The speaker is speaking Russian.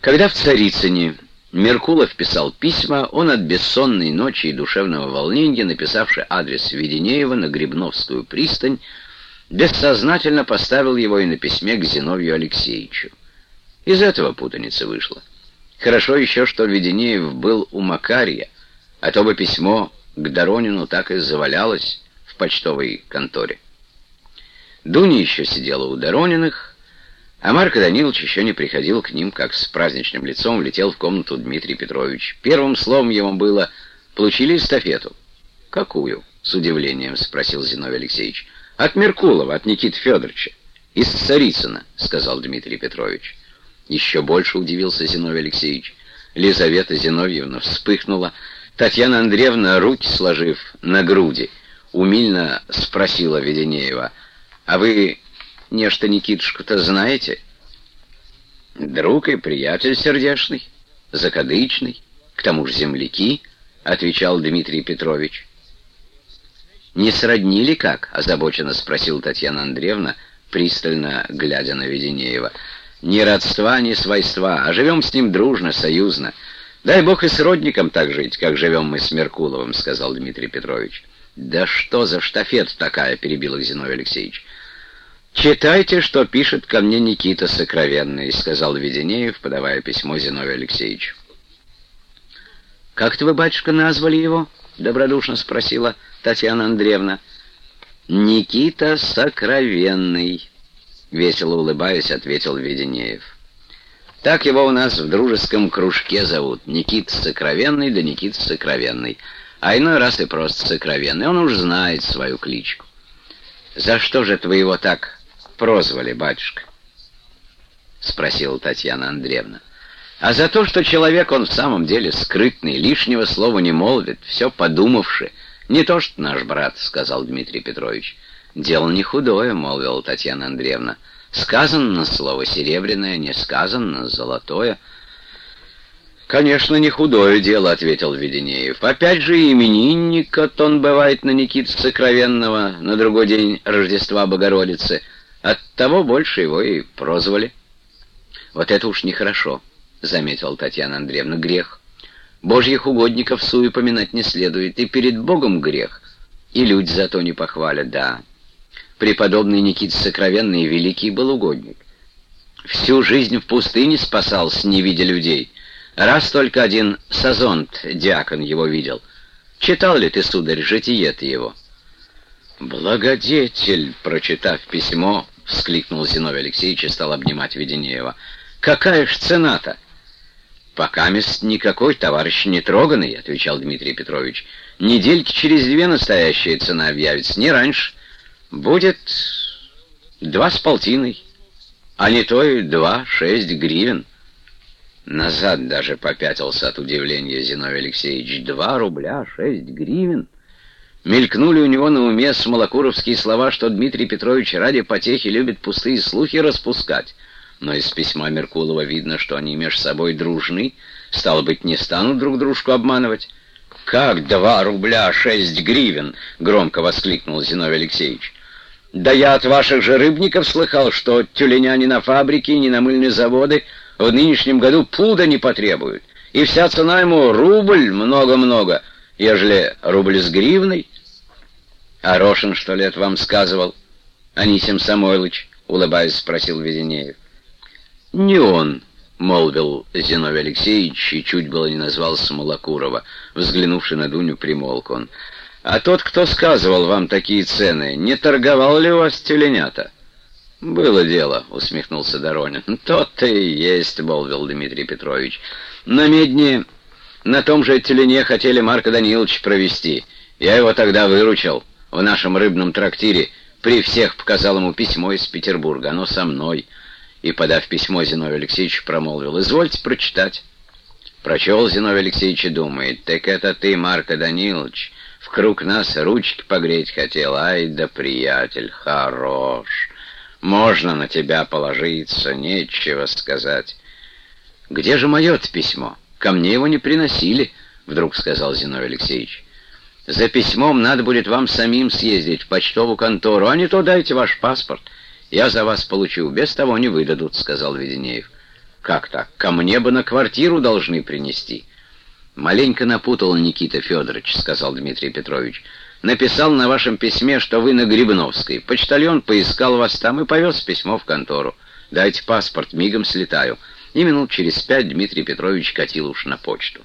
Когда в Царицыне Меркулов писал письма, он от бессонной ночи и душевного волнения, написавший адрес Веденеева на Грибновскую пристань, бессознательно поставил его и на письме к Зиновью Алексеевичу. Из этого путаница вышла. Хорошо еще, что Веденеев был у Макария, а то бы письмо к Доронину так и завалялось в почтовой конторе. Дуня еще сидела у Дорониных, а Марко Данилович еще не приходил к ним, как с праздничным лицом влетел в комнату Дмитрий Петрович. Первым словом его было «Получили эстафету?» «Какую?» — с удивлением спросил Зиновий Алексеевич. «От Меркулова, от Никиты Федоровича. Из Царицына», — сказал Дмитрий Петрович. Еще больше удивился Зиновий Алексеевич. Лизавета Зиновьевна вспыхнула. Татьяна Андреевна, руки сложив на груди, умильно спросила Веденеева, «А вы Нечто Никитушку-то знаете? Друг и приятель сердечный, закадычный, к тому же земляки, — отвечал Дмитрий Петрович. «Не сроднили как?» — озабоченно спросил Татьяна Андреевна, пристально глядя на Веденеева. «Ни родства, ни свойства, а живем с ним дружно, союзно. Дай бог и с родником так жить, как живем мы с Меркуловым», — сказал Дмитрий Петрович. «Да что за штафет такая?» — перебил их Зиновий Алексеевич. «Читайте, что пишет ко мне Никита Сокровенный», — сказал Веденеев, подавая письмо Зиновию Алексеевичу. «Как-то вы, батюшка, назвали его?» — добродушно спросила Татьяна Андреевна. «Никита Сокровенный», — весело улыбаясь, ответил Веденеев. «Так его у нас в дружеском кружке зовут. Никита Сокровенный да Никита Сокровенный. А иной раз и просто Сокровенный. Он уж знает свою кличку». «За что же это вы его так прозвали, батюшка?» — спросила Татьяна Андреевна. «А за то, что человек он в самом деле скрытный, лишнего слова не молвит, все подумавши. Не то что наш брат», — сказал Дмитрий Петрович. «Дело не худое», — молвила Татьяна Андреевна. «Сказано слово серебряное, не сказано золотое». «Конечно, не худое дело», — ответил Веденеев. «Опять же, именинник-то он бывает на Никиту Сокровенного, на другой день Рождества Богородицы». Оттого больше его и прозвали. Вот это уж нехорошо, заметила Татьяна Андреевна, грех. Божьих угодников суе поминать не следует, и перед Богом грех, и люди зато не похвалят, да. Преподобный Никита Сокровенный великий был угодник. Всю жизнь в пустыне спасался, не видя людей. Раз только один Сазонт, диакон, его видел. Читал ли ты, сударь, житие-то его?» «Благодетель!» — прочитав письмо, вскликнул Зиновий Алексеевич и стал обнимать Веденеева. «Какая ж цена-то?» «Пока мест никакой, товарищ не троганный», — отвечал Дмитрий Петрович. «Недельки через две настоящая цена объявится, не раньше. Будет два с полтиной, а не то и два, шесть гривен». Назад даже попятился от удивления Зиновий Алексеевич. «Два рубля, шесть гривен?» Мелькнули у него на уме смолокуровские слова, что Дмитрий Петрович ради потехи любит пустые слухи распускать. Но из письма Меркулова видно, что они между собой дружны, стало быть, не станут друг дружку обманывать. «Как два рубля шесть гривен!» — громко воскликнул Зиновий Алексеевич. «Да я от ваших же рыбников слыхал, что тюленя ни на фабрики, ни на мыльные заводы в нынешнем году пуда не потребуют, и вся цена ему рубль много-много, ежели рубль с гривной. А Рошин, что это вам сказывал? Анисим Самойлович, улыбаясь, спросил Веденеев. Не он, молвил Зиновий Алексеевич, и чуть было не назвал Смолокурова. Взглянувши на Дуню, примолк он. «А тот, кто сказывал вам такие цены, не торговал ли у вас тюленята?» «Было дело», — усмехнулся Доронин. «Тот-то и есть», — молвил Дмитрий Петрович. «На медне на том же телене хотели Марка Даниловича провести. Я его тогда выручил в нашем рыбном трактире. При всех показал ему письмо из Петербурга. Оно со мной. И, подав письмо, Зиновий Алексеевич промолвил. «Извольте прочитать». Прочел Зиновий Алексеевич и думает. «Так это ты, Марко Данилович, в круг нас ручки погреть хотел. Ай да приятель, хорош. Можно на тебя положиться, нечего сказать». «Где же мое-то письмо?» Ко мне его не приносили, вдруг сказал Зиновий Алексеевич. За письмом надо будет вам самим съездить в почтовую контору, а не то дайте ваш паспорт. Я за вас получу, без того не выдадут, сказал Веденеев. Как так? Ко мне бы на квартиру должны принести. Маленько напутал Никита Федорович, сказал Дмитрий Петрович. Написал на вашем письме, что вы на Грибновской. Почтальон поискал вас там и повез письмо в контору. Дайте паспорт, мигом слетаю. И минут через пять Дмитрий Петрович катил уж на почту.